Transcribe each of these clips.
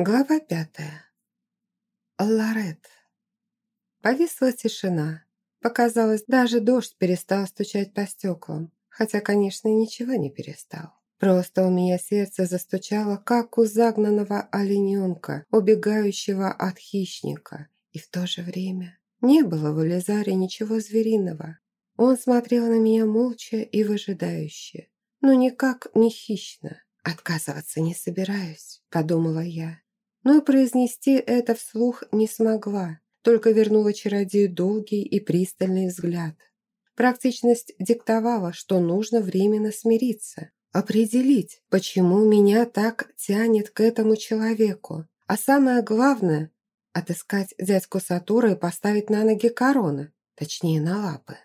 Глава пятая. Ларет. Повисла тишина. Показалось, даже дождь перестал стучать по стеклам, хотя, конечно, ничего не перестал. Просто у меня сердце застучало, как у загнанного олененка, убегающего от хищника. И в то же время не было в Элизаре ничего звериного. Он смотрел на меня молча и выжидающе, но никак не хищно. «Отказываться не собираюсь», – подумала я но произнести это вслух не смогла, только вернула чародею долгий и пристальный взгляд. Практичность диктовала, что нужно временно смириться, определить, почему меня так тянет к этому человеку, а самое главное – отыскать дядьку Сатура и поставить на ноги короны, точнее на лапы.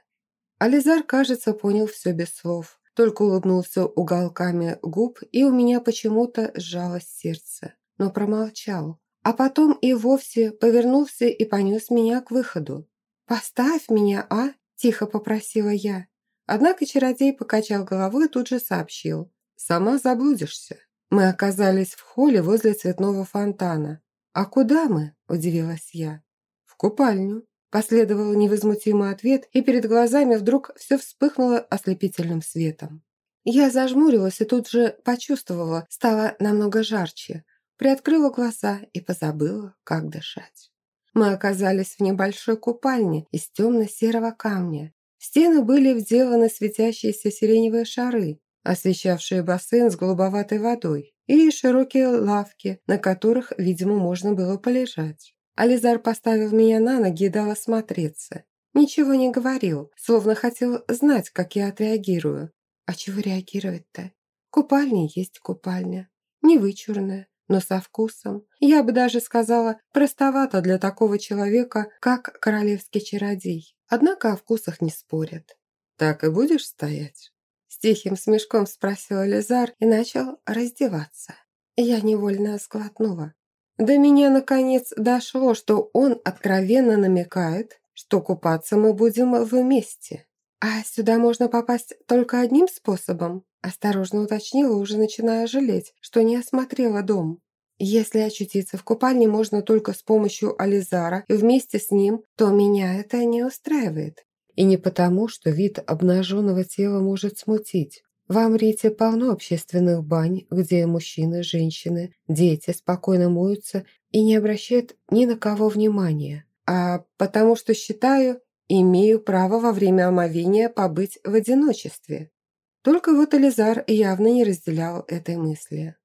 Ализар, кажется, понял все без слов, только улыбнулся уголками губ, и у меня почему-то сжалось сердце но промолчал. А потом и вовсе повернулся и понес меня к выходу. «Поставь меня, а?» – тихо попросила я. Однако чародей покачал головой и тут же сообщил. «Сама заблудишься». Мы оказались в холле возле цветного фонтана. «А куда мы?» – удивилась я. «В купальню». Последовал невозмутимый ответ, и перед глазами вдруг все вспыхнуло ослепительным светом. Я зажмурилась и тут же почувствовала, стало намного жарче приоткрыла глаза и позабыла, как дышать. Мы оказались в небольшой купальне из темно-серого камня. Стены были вделаны светящиеся сиреневые шары, освещавшие бассейн с голубоватой водой, и широкие лавки, на которых, видимо, можно было полежать. Ализар поставил меня на ноги и дал осмотреться. Ничего не говорил, словно хотел знать, как я отреагирую. А чего реагировать-то? Купальня есть купальня. Не вычурная, но со вкусом. Я бы даже сказала, простовато для такого человека, как королевский чародей. Однако о вкусах не спорят. «Так и будешь стоять?» С тихим смешком спросил Лизар и начал раздеваться. Я невольно сглотнула. До меня, наконец, дошло, что он откровенно намекает, что купаться мы будем вместе. А сюда можно попасть только одним способом? Осторожно уточнила, уже начиная жалеть, что не осмотрела дом. Если очутиться в купальне можно только с помощью Ализара и вместе с ним, то меня это не устраивает. И не потому, что вид обнаженного тела может смутить. В Амрите полно общественных бань, где мужчины, женщины, дети спокойно моются и не обращают ни на кого внимания. А потому что считаю, имею право во время омовения побыть в одиночестве. Только вот Элизар явно не разделял этой мысли.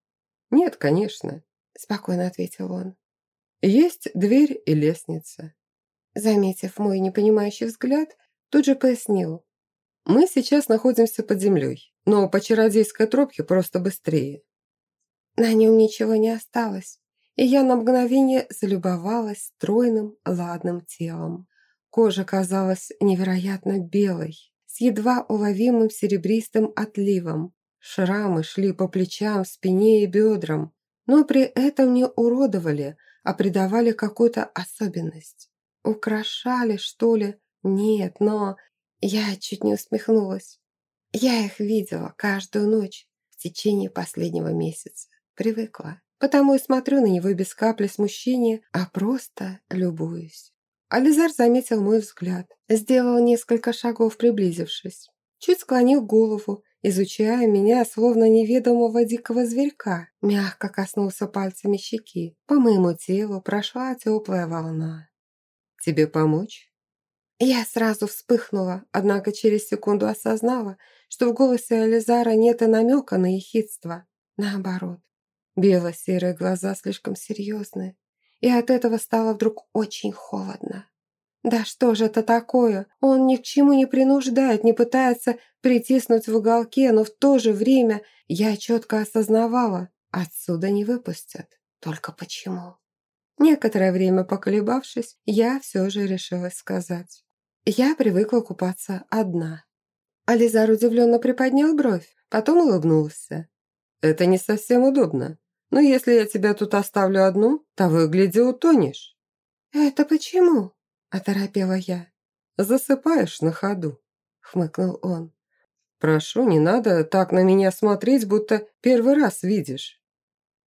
«Нет, конечно», – спокойно ответил он. «Есть дверь и лестница». Заметив мой непонимающий взгляд, тут же пояснил. «Мы сейчас находимся под землей, но по чародейской тропке просто быстрее». На нем ничего не осталось, и я на мгновение залюбовалась стройным, ладным телом. Кожа казалась невероятно белой, едва уловимым серебристым отливом. Шрамы шли по плечам, спине и бедрам, но при этом не уродовали, а придавали какую-то особенность. Украшали, что ли? Нет, но... Я чуть не усмехнулась. Я их видела каждую ночь в течение последнего месяца. Привыкла. Потому и смотрю на него без капли смущения, а просто любуюсь. Ализар заметил мой взгляд, сделал несколько шагов, приблизившись. Чуть склонил голову, изучая меня, словно неведомого дикого зверька. Мягко коснулся пальцами щеки. По моему телу прошла теплая волна. «Тебе помочь?» Я сразу вспыхнула, однако через секунду осознала, что в голосе Ализара нет и намека на ехидство. Наоборот, бело-серые глаза слишком серьезные, и от этого стало вдруг очень холодно. Да что же это такое? Он ни к чему не принуждает, не пытается притиснуть в уголке, но в то же время я четко осознавала, отсюда не выпустят. Только почему? Некоторое время поколебавшись, я все же решилась сказать. Я привыкла купаться одна. Ализар удивленно приподнял бровь, потом улыбнулся. «Это не совсем удобно. Но если я тебя тут оставлю одну, то выгляди утонешь». «Это почему?» – оторопела я. «Засыпаешь на ходу», – хмыкнул он. «Прошу, не надо так на меня смотреть, будто первый раз видишь».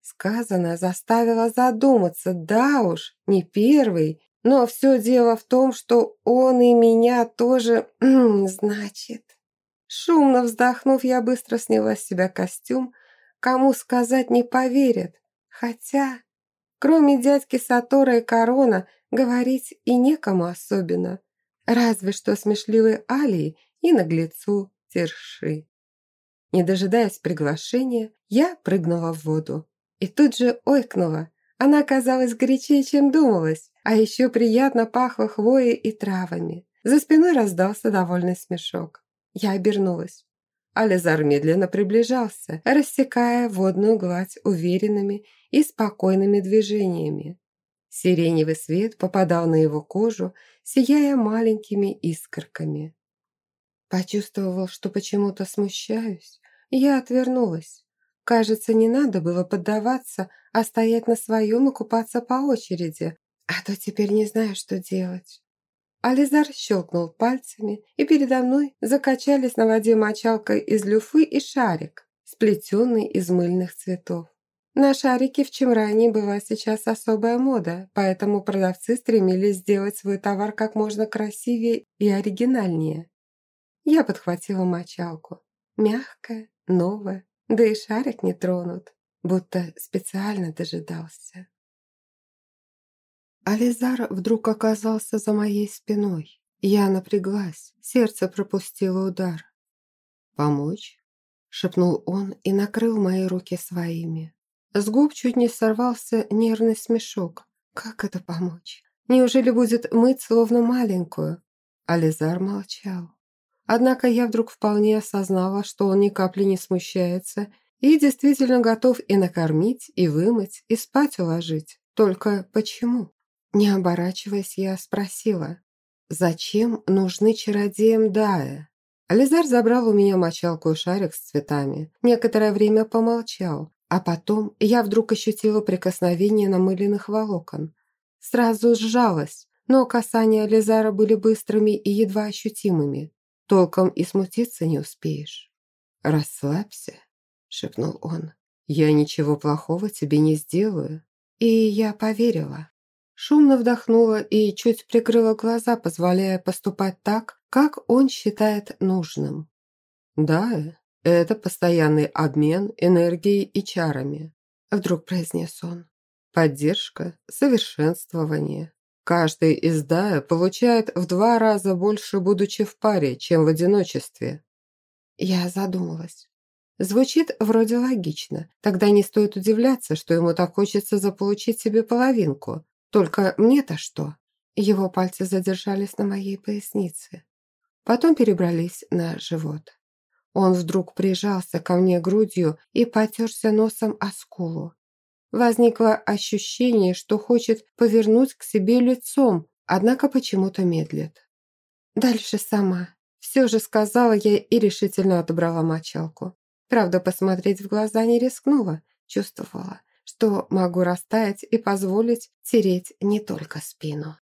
Сказано заставило задуматься, да уж, не первый, но все дело в том, что он и меня тоже, значит. Шумно вздохнув, я быстро сняла с себя костюм. Кому сказать не поверят. Хотя, кроме дядьки Сатора и Корона, говорить и некому особенно. Разве что смешливой Алии и наглецу Терши. Не дожидаясь приглашения, я прыгнула в воду. И тут же ойкнула. Она оказалась горячее, чем думалось, а еще приятно пахло хвоей и травами. За спиной раздался довольный смешок. Я обернулась. Ализар медленно приближался, рассекая водную гладь уверенными и спокойными движениями. Сиреневый свет попадал на его кожу, сияя маленькими искорками. Почувствовал, что почему-то смущаюсь. Я отвернулась. Кажется, не надо было поддаваться, а стоять на своем и купаться по очереди, а то теперь не знаю, что делать. Ализар щелкнул пальцами, и передо мной закачались на воде мочалкой из люфы и шарик, сплетенный из мыльных цветов. На шарике в Чемране была сейчас особая мода, поэтому продавцы стремились сделать свой товар как можно красивее и оригинальнее. Я подхватила мочалку. Мягкая, новая, да и шарик не тронут, будто специально дожидался. Ализар вдруг оказался за моей спиной. Я напряглась, сердце пропустило удар. «Помочь?» – шепнул он и накрыл мои руки своими. С губ чуть не сорвался нервный смешок. «Как это помочь? Неужели будет мыть словно маленькую?» Ализар молчал. Однако я вдруг вполне осознала, что он ни капли не смущается и действительно готов и накормить, и вымыть, и спать уложить. Только почему? Не оборачиваясь, я спросила, зачем нужны чародеям Дая? Ализар забрал у меня мочалку и шарик с цветами. Некоторое время помолчал, а потом я вдруг ощутила прикосновение намыленных волокон. Сразу сжалась, но касания Ализара были быстрыми и едва ощутимыми. Толком и смутиться не успеешь. «Расслабься», — шепнул он. «Я ничего плохого тебе не сделаю». И я поверила. Шумно вдохнула и чуть прикрыла глаза, позволяя поступать так, как он считает нужным. «Да, это постоянный обмен энергией и чарами», — вдруг произнес он. «Поддержка, совершенствование, Каждый из Дая получает в два раза больше, будучи в паре, чем в одиночестве. Я задумалась. Звучит вроде логично. Тогда не стоит удивляться, что ему так хочется заполучить себе половинку. Только мне-то что? Его пальцы задержались на моей пояснице. Потом перебрались на живот. Он вдруг прижался ко мне грудью и потерся носом о скулу. Возникло ощущение, что хочет повернуть к себе лицом, однако почему-то медлит. Дальше сама. Все же сказала я и решительно отобрала мочалку. Правда, посмотреть в глаза не рискнула, чувствовала, что могу растаять и позволить тереть не только спину.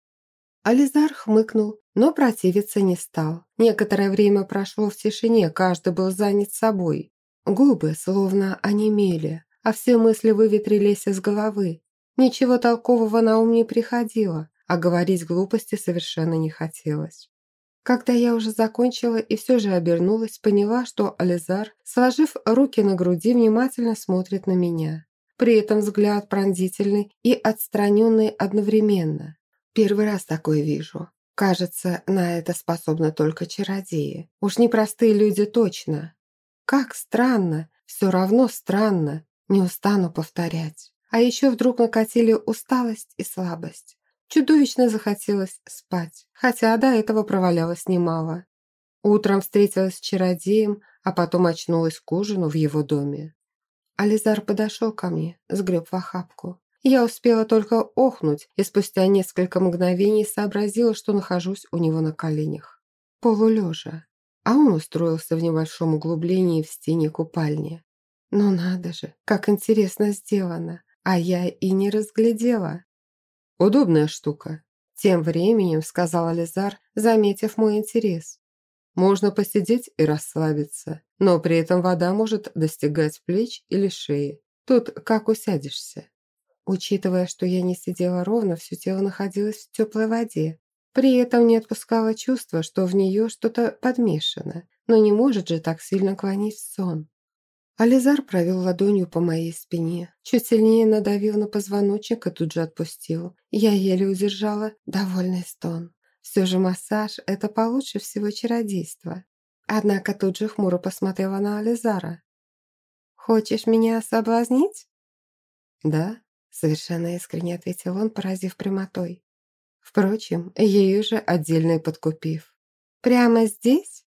Ализар хмыкнул, но противиться не стал. Некоторое время прошло в тишине, каждый был занят собой. Губы словно онемели, а все мысли выветрились из головы. Ничего толкового на ум не приходило, а говорить глупости совершенно не хотелось. Когда я уже закончила и все же обернулась, поняла, что Ализар, сложив руки на груди, внимательно смотрит на меня. При этом взгляд пронзительный и отстраненный одновременно. Первый раз такое вижу. Кажется, на это способны только чародеи. Уж не простые люди точно. Как странно, все равно странно. Не устану повторять. А еще вдруг накатили усталость и слабость. Чудовищно захотелось спать, хотя до этого провалялось немало. Утром встретилась с чародеем, а потом очнулась к ужину в его доме. Ализар подошел ко мне, сгреб в охапку. Я успела только охнуть и спустя несколько мгновений сообразила, что нахожусь у него на коленях. Полулежа. А он устроился в небольшом углублении в стене купальни. Ну надо же, как интересно сделано, а я и не разглядела. Удобная штука. Тем временем, сказал Ализар, заметив мой интерес. Можно посидеть и расслабиться, но при этом вода может достигать плеч или шеи. Тут как усядешься. Учитывая, что я не сидела ровно, все тело находилось в теплой воде. При этом не отпускало чувство, что в нее что-то подмешано, но не может же так сильно клонить сон. Ализар провел ладонью по моей спине, чуть сильнее надавил на позвоночник и тут же отпустил. Я еле удержала довольный стон. Все же массаж – это получше всего чародейства. Однако тут же хмуро посмотрела на Ализара. «Хочешь меня соблазнить?» «Да», – совершенно искренне ответил он, поразив прямотой. Впрочем, ею же отдельно и подкупив. «Прямо здесь?»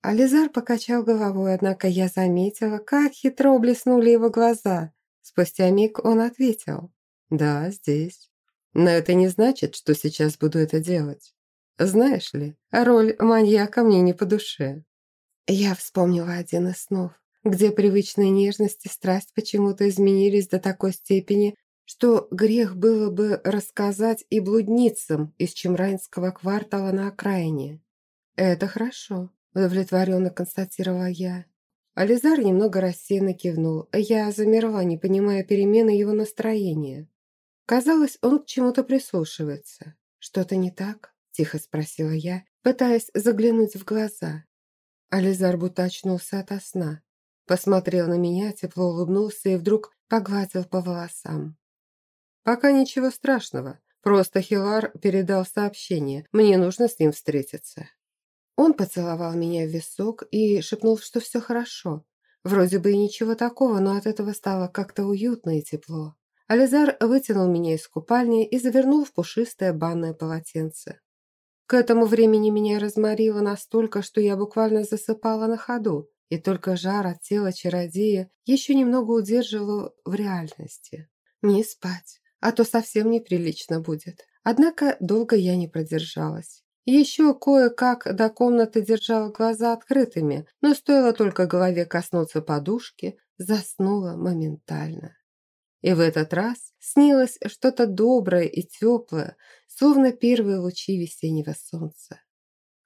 Ализар покачал головой, однако я заметила, как хитро блеснули его глаза. Спустя миг он ответил. «Да, здесь. Но это не значит, что сейчас буду это делать. Знаешь ли, роль маньяка мне не по душе». Я вспомнила один из снов, где привычные нежность и страсть почему-то изменились до такой степени, что грех было бы рассказать и блудницам из Чемрайнского квартала на окраине. «Это хорошо удовлетворенно констатировала я. Ализар немного рассеянно кивнул, я замерла, не понимая перемены его настроения. Казалось, он к чему-то прислушивается. «Что-то не так?» – тихо спросила я, пытаясь заглянуть в глаза. Ализар будто очнулся ото сна. Посмотрел на меня, тепло улыбнулся и вдруг погладил по волосам. «Пока ничего страшного. Просто Хилар передал сообщение. Мне нужно с ним встретиться». Он поцеловал меня в висок и шепнул, что все хорошо. Вроде бы и ничего такого, но от этого стало как-то уютно и тепло. Ализар вытянул меня из купальни и завернул в пушистое банное полотенце. К этому времени меня разморило настолько, что я буквально засыпала на ходу, и только жар от тела чародея еще немного удерживал в реальности. Не спать, а то совсем неприлично будет. Однако долго я не продержалась. Еще кое-как до комнаты держала глаза открытыми, но стоило только голове коснуться подушки, заснула моментально. И в этот раз снилось что-то доброе и теплое, словно первые лучи весеннего солнца.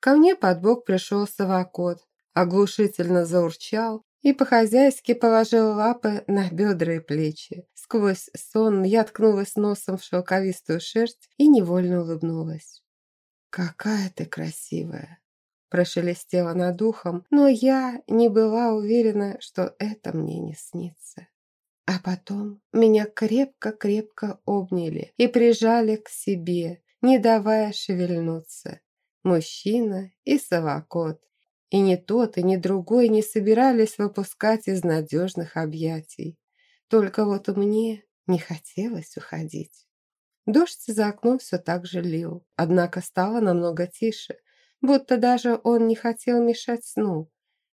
Ко мне под бок пришел совокот, оглушительно заурчал и по-хозяйски положил лапы на бедра и плечи. Сквозь сон я ткнулась носом в шелковистую шерсть и невольно улыбнулась. «Какая ты красивая!» Прошелестела над ухом, но я не была уверена, что это мне не снится. А потом меня крепко-крепко обняли и прижали к себе, не давая шевельнуться. Мужчина и совокот. И ни тот, и ни другой не собирались выпускать из надежных объятий. Только вот мне не хотелось уходить. Дождь за окном все так же лил, однако стало намного тише, будто даже он не хотел мешать сну.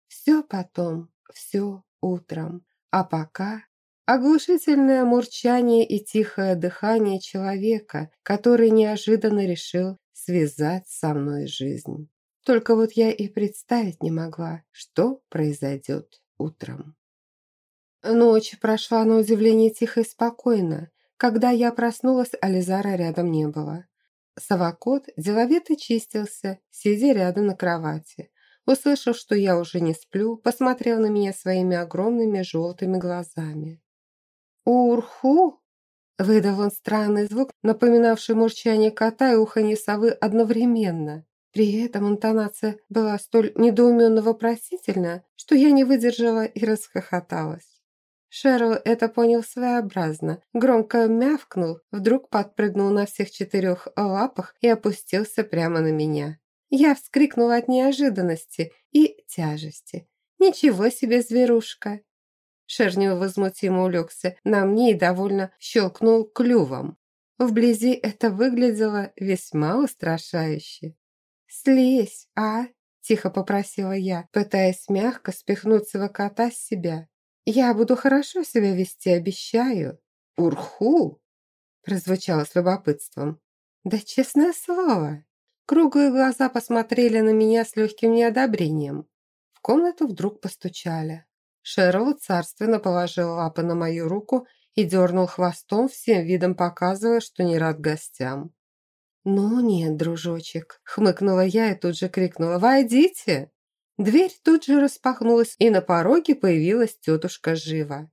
Все потом, все утром, а пока оглушительное мурчание и тихое дыхание человека, который неожиданно решил связать со мной жизнь. Только вот я и представить не могла, что произойдет утром. Ночь прошла на удивление тихо и спокойно, когда я проснулась, Ализара рядом не было. Совокот деловито чистился, сидя рядом на кровати. Услышав, что я уже не сплю, посмотрел на меня своими огромными желтыми глазами. «Урху!» Выдал он странный звук, напоминавший мурчание кота и уханье совы одновременно. При этом интонация была столь недоуменно-вопросительна, что я не выдержала и расхохоталась. Шерл это понял своеобразно, громко мявкнул, вдруг подпрыгнул на всех четырех лапах и опустился прямо на меня. Я вскрикнула от неожиданности и тяжести. «Ничего себе, зверушка!» Шер невозмутимо улегся на мне и довольно щелкнул клювом. Вблизи это выглядело весьма устрашающе. «Слезь, а?» – тихо попросила я, пытаясь мягко спихнуть своего кота с себя. «Я буду хорошо себя вести, обещаю». «Урху!» – прозвучало с любопытством. «Да честное слово!» Круглые глаза посмотрели на меня с легким неодобрением. В комнату вдруг постучали. Шерл царственно положил лапы на мою руку и дернул хвостом, всем видом показывая, что не рад гостям. «Ну нет, дружочек», — хмыкнула я и тут же крикнула «Войдите!». Дверь тут же распахнулась, и на пороге появилась тетушка Жива.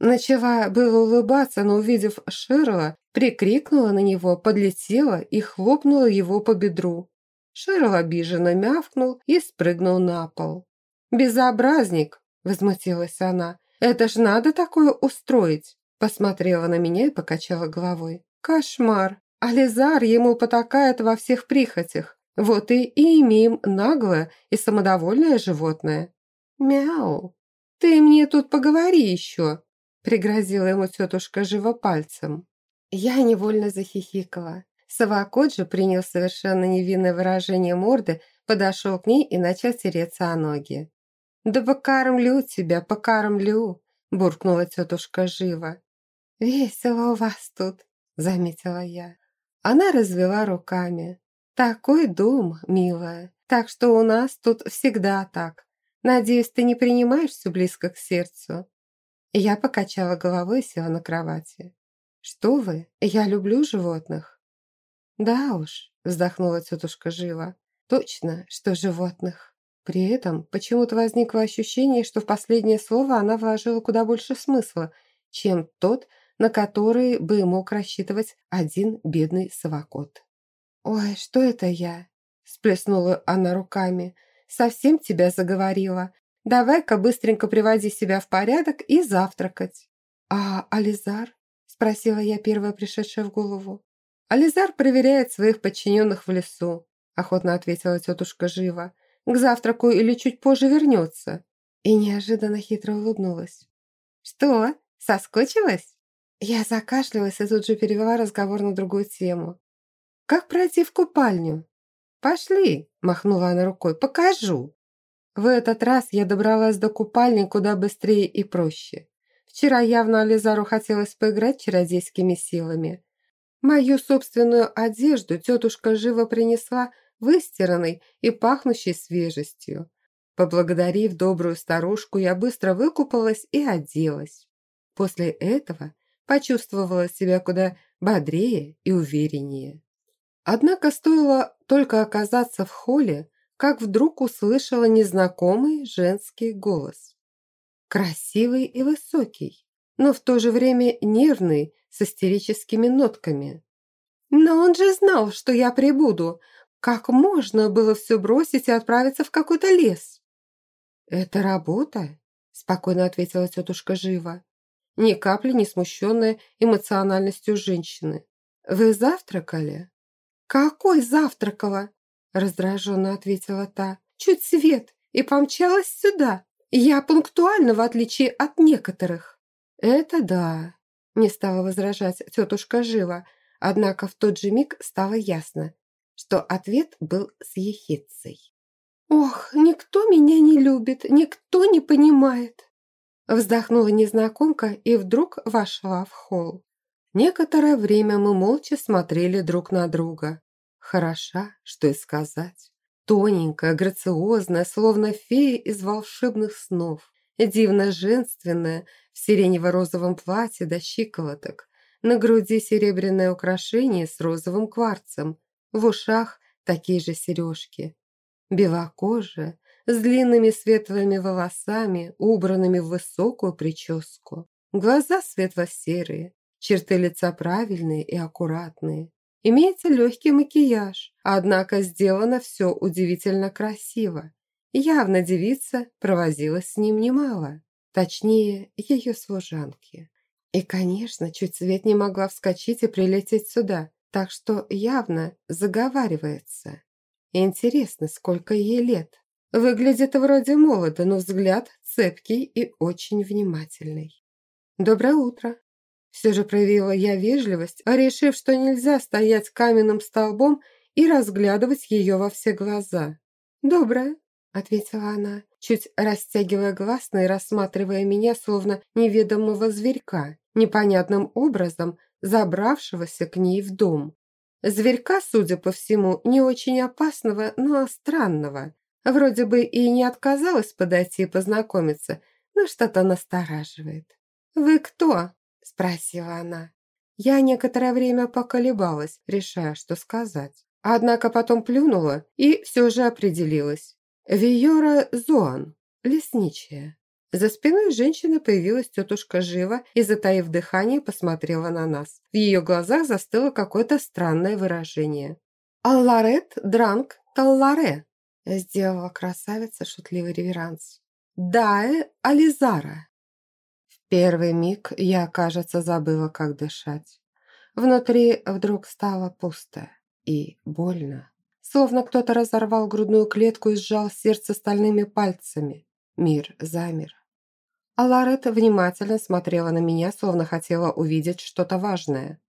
Начала было улыбаться, но, увидев Шерла, прикрикнула на него, подлетела и хлопнула его по бедру. Шерл обиженно мявкнул и спрыгнул на пол. «Безобразник!» – возмутилась она. «Это ж надо такое устроить!» Посмотрела на меня и покачала головой. «Кошмар! Ализар ему потакает во всех прихотях. Вот и, и имеем наглое и самодовольное животное». «Мяу! Ты мне тут поговори еще!» Пригрозила ему тетушка живо пальцем. Я невольно захихикала. Совокот же принял совершенно невинное выражение морды, подошел к ней и начал тереться о ноги. «Да покормлю тебя, покормлю!» – буркнула тетушка живо. «Весело у вас тут», – заметила я. Она развела руками. «Такой дом, милая, так что у нас тут всегда так. Надеюсь, ты не принимаешь все близко к сердцу?» Я покачала головой и села на кровати. «Что вы? Я люблю животных». «Да уж», – вздохнула тетушка Жива. «Точно, что животных». При этом почему-то возникло ощущение, что в последнее слово она вложила куда больше смысла, чем тот, на который бы мог рассчитывать один бедный совокот. «Ой, что это я?» – сплеснула она руками. «Совсем тебя заговорила. Давай-ка быстренько приводи себя в порядок и завтракать». «А Ализар?» – спросила я, первая пришедшая в голову. «Ализар проверяет своих подчиненных в лесу», – охотно ответила тетушка Жива. «К завтраку или чуть позже вернется». И неожиданно хитро улыбнулась. «Что, соскучилась?» Я закашлялась и тут же перевела разговор на другую тему. «Как пройти в купальню?» «Пошли», – махнула она рукой, – «покажу». В этот раз я добралась до купальни куда быстрее и проще. Вчера явно Ализару хотелось поиграть чародейскими силами. Мою собственную одежду тетушка живо принесла выстиранной и пахнущей свежестью. Поблагодарив добрую старушку, я быстро выкупалась и оделась. После этого почувствовала себя куда бодрее и увереннее. Однако стоило только оказаться в холле, как вдруг услышала незнакомый женский голос. Красивый и высокий, но в то же время нервный, с истерическими нотками. «Но он же знал, что я прибуду. Как можно было все бросить и отправиться в какой-то лес?» «Это работа», – спокойно ответила тетушка Жива, ни капли не смущенная эмоциональностью женщины. «Вы завтракали?» «Какой завтракала?» раздраженно ответила та. «Чуть свет и помчалась сюда. Я пунктуальна, в отличие от некоторых». «Это да», – не стала возражать тетушка Жива, однако в тот же миг стало ясно, что ответ был с ехицей. «Ох, никто меня не любит, никто не понимает!» Вздохнула незнакомка и вдруг вошла в холл. Некоторое время мы молча смотрели друг на друга. Хороша, что и сказать. Тоненькая, грациозная, словно фея из волшебных снов. Дивно женственная, в сиренево-розовом платье до щиколоток. На груди серебряное украшение с розовым кварцем. В ушах такие же сережки. Белокожая, с длинными светлыми волосами, убранными в высокую прическу. Глаза светло-серые, черты лица правильные и аккуратные. Имеется легкий макияж, однако сделано все удивительно красиво. Явно девица провозилась с ним немало, точнее, ее служанки. И, конечно, чуть свет не могла вскочить и прилететь сюда, так что явно заговаривается. Интересно, сколько ей лет. Выглядит вроде молодо, но взгляд цепкий и очень внимательный. «Доброе утро!» Все же проявила я вежливость, решив, что нельзя стоять каменным столбом и разглядывать ее во все глаза. «Доброе», — ответила она, чуть растягивая гласные, рассматривая меня словно неведомого зверька, непонятным образом забравшегося к ней в дом. Зверька, судя по всему, не очень опасного, но странного. Вроде бы и не отказалась подойти и познакомиться, но что-то настораживает. «Вы кто?» спросила она. Я некоторое время поколебалась, решая, что сказать. Однако потом плюнула и все же определилась. Виора Зоан, лесничая. За спиной женщины появилась тетушка Жива и, затаив дыхание, посмотрела на нас. В ее глазах застыло какое-то странное выражение. «Алларет дранг талларе», – сделала красавица шутливый реверанс. «Дае Ализара». В первый миг я, кажется, забыла, как дышать. Внутри вдруг стало пусто и больно. Словно кто-то разорвал грудную клетку и сжал сердце стальными пальцами. Мир замер. А Ларета внимательно смотрела на меня, словно хотела увидеть что-то важное.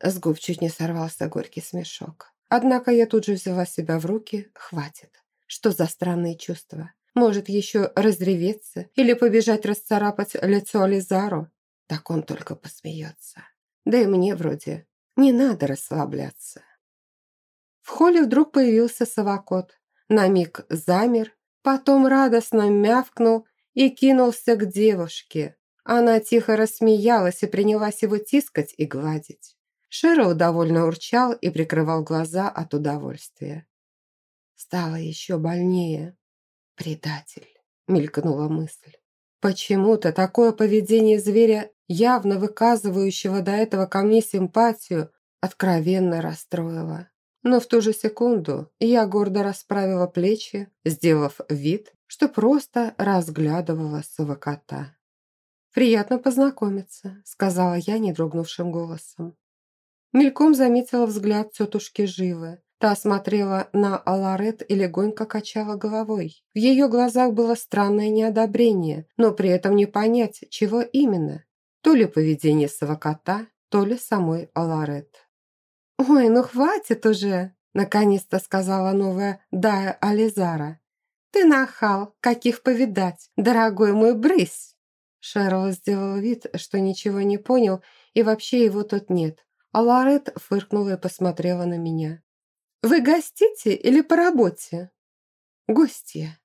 С губ чуть не сорвался горький смешок. Однако я тут же взяла себя в руки. Хватит. Что за странные чувства? Может, еще разреветься или побежать расцарапать лицо Ализару? Так он только посмеется. Да и мне вроде не надо расслабляться. В холле вдруг появился совокот. На миг замер, потом радостно мявкнул и кинулся к девушке. Она тихо рассмеялась и принялась его тискать и гладить. Шеро довольно урчал и прикрывал глаза от удовольствия. Стало еще больнее. «Предатель», — мелькнула мысль. Почему-то такое поведение зверя, явно выказывающего до этого ко мне симпатию, откровенно расстроило. Но в ту же секунду я гордо расправила плечи, сделав вид, что просто разглядывала совокота. «Приятно познакомиться», — сказала я недрогнувшим голосом. Мельком заметила взгляд тетушки Живы. Та смотрела на Аларет и легонько качала головой. В ее глазах было странное неодобрение, но при этом не понять, чего именно. То ли поведение совокота, то ли самой Аларет. «Ой, ну хватит уже!» – наконец-то сказала новая Дая Ализара. «Ты нахал, каких повидать, дорогой мой брысь!» Шерл сделал вид, что ничего не понял, и вообще его тут нет. А Ларет фыркнула и посмотрела на меня. «Вы гостите или по работе?» «Гостья».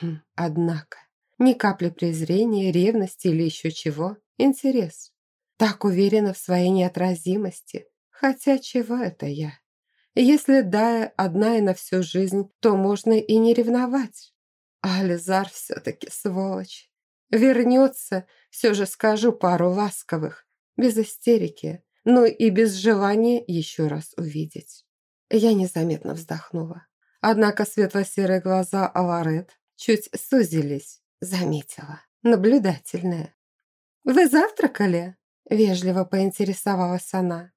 Хм, однако, ни капли презрения, ревности или еще чего. Интерес. Так уверена в своей неотразимости, Хотя чего это я? Если Дая одна и на всю жизнь, то можно и не ревновать. Ализар все-таки сволочь. Вернется, все же скажу пару ласковых, без истерики, но и без желания еще раз увидеть. Я незаметно вздохнула. Однако светло-серые глаза Аларет чуть сузились. Заметила. Наблюдательная. «Вы завтракали?» Вежливо поинтересовалась она.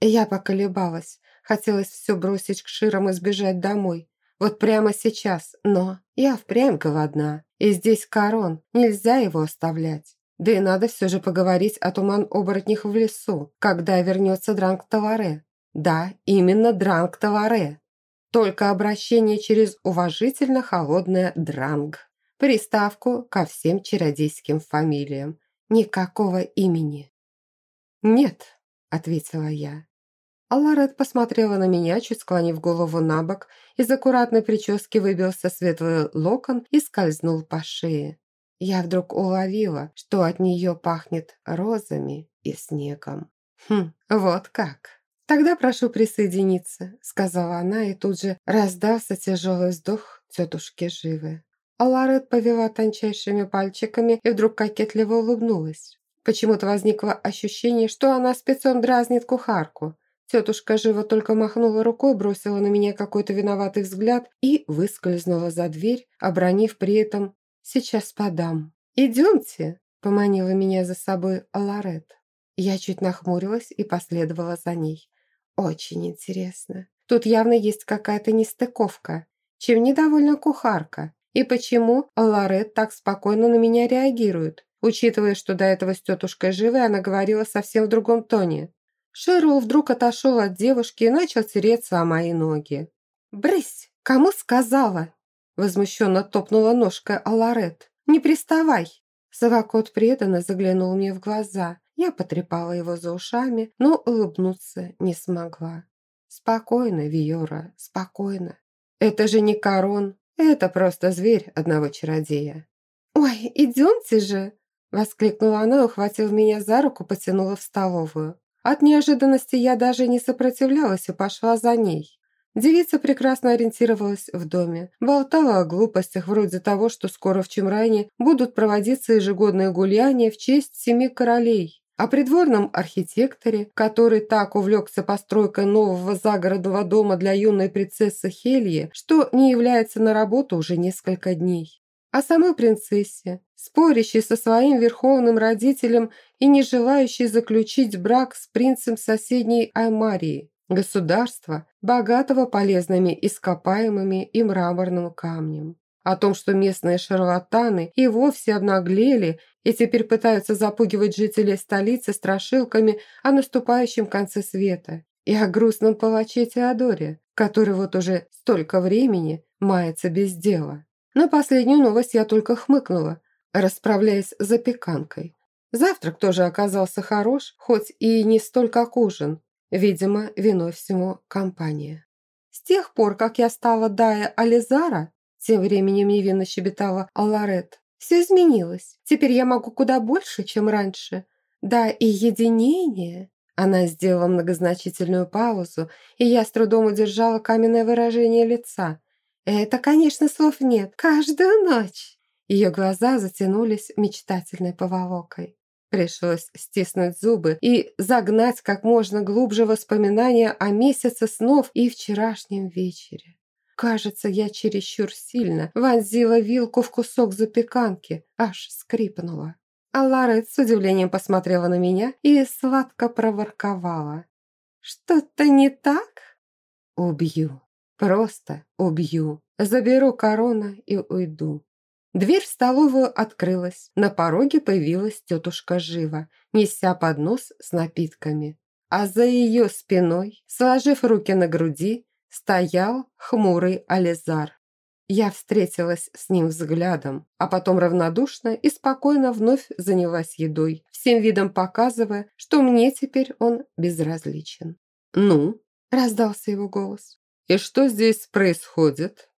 Я поколебалась. Хотелось все бросить к Ширам и сбежать домой. Вот прямо сейчас. Но я впрямь голодна. И здесь корон. Нельзя его оставлять. Да и надо все же поговорить о туман-оборотнях в лесу, когда вернется Дранг-Таваре. Да, именно Дранг-Таваре. Только обращение через уважительно холодное Дранг. Приставку ко всем чародейским фамилиям. Никакого имени. «Нет», — ответила я. Аларет посмотрела на меня, чуть склонив голову на бок, из аккуратной прически выбился светлый локон и скользнул по шее. Я вдруг уловила, что от нее пахнет розами и снегом. «Хм, вот как!» «Тогда прошу присоединиться», — сказала она, и тут же раздался тяжелый вздох тетушки Живы. Аларет повела тончайшими пальчиками и вдруг кокетливо улыбнулась. Почему-то возникло ощущение, что она спецом дразнит кухарку. Тетушка живо только махнула рукой, бросила на меня какой-то виноватый взгляд и выскользнула за дверь, обронив при этом «Сейчас подам». «Идемте», – поманила меня за собой Ларет. Я чуть нахмурилась и последовала за ней. «Очень интересно. Тут явно есть какая-то нестыковка. Чем недовольна кухарка? И почему Ларет так спокойно на меня реагирует, учитывая, что до этого с тетушкой живой она говорила совсем в другом тоне?» Шерл вдруг отошел от девушки и начал тереться о мои ноги. «Брысь! Кому сказала?» Возмущенно топнула ножкой Аларет. «Не приставай!» Совокот преданно заглянул мне в глаза. Я потрепала его за ушами, но улыбнуться не смогла. «Спокойно, Виора, спокойно. Это же не корон, это просто зверь одного чародея». «Ой, идемте же!» Воскликнула она, ухватив меня за руку, потянула в столовую. От неожиданности я даже не сопротивлялась и пошла за ней. Девица прекрасно ориентировалась в доме, болтала о глупостях вроде того, что скоро в Чемране будут проводиться ежегодные гуляния в честь семи королей, о придворном архитекторе, который так увлекся постройкой нового загородного дома для юной принцессы Хельи, что не является на работу уже несколько дней. О самой принцессе, спорящей со своим верховным родителем и не желающей заключить брак с принцем соседней Аймарии государства, богатого полезными ископаемыми и мраморным камнем. О том, что местные шарлатаны и вовсе обнаглели и теперь пытаются запугивать жителей столицы страшилками о наступающем конце света. И о грустном палаче Теодоре, который вот уже столько времени мается без дела. На последнюю новость я только хмыкнула, расправляясь с запеканкой. Завтрак тоже оказался хорош, хоть и не столь как ужин, Видимо, виной всему компания. С тех пор, как я стала Дая Ализара, тем временем невинно щебетала Алларет, все изменилось. Теперь я могу куда больше, чем раньше. Да, и единение. Она сделала многозначительную паузу, и я с трудом удержала каменное выражение лица. Это, конечно, слов нет. Каждую ночь. Ее глаза затянулись мечтательной поволокой. Пришлось стиснуть зубы и загнать как можно глубже воспоминания о месяце снов и вчерашнем вечере. Кажется, я чересчур сильно вонзила вилку в кусок запеканки, аж скрипнула. А Ларет с удивлением посмотрела на меня и сладко проворковала. «Что-то не так?» «Убью. Просто убью. Заберу корона и уйду. Дверь в столовую открылась. На пороге появилась тетушка Жива, неся поднос с напитками. А за ее спиной, сложив руки на груди, стоял хмурый Ализар. Я встретилась с ним взглядом, а потом равнодушно и спокойно вновь занялась едой, всем видом показывая, что мне теперь он безразличен. «Ну?» – раздался его голос. «И что здесь происходит?»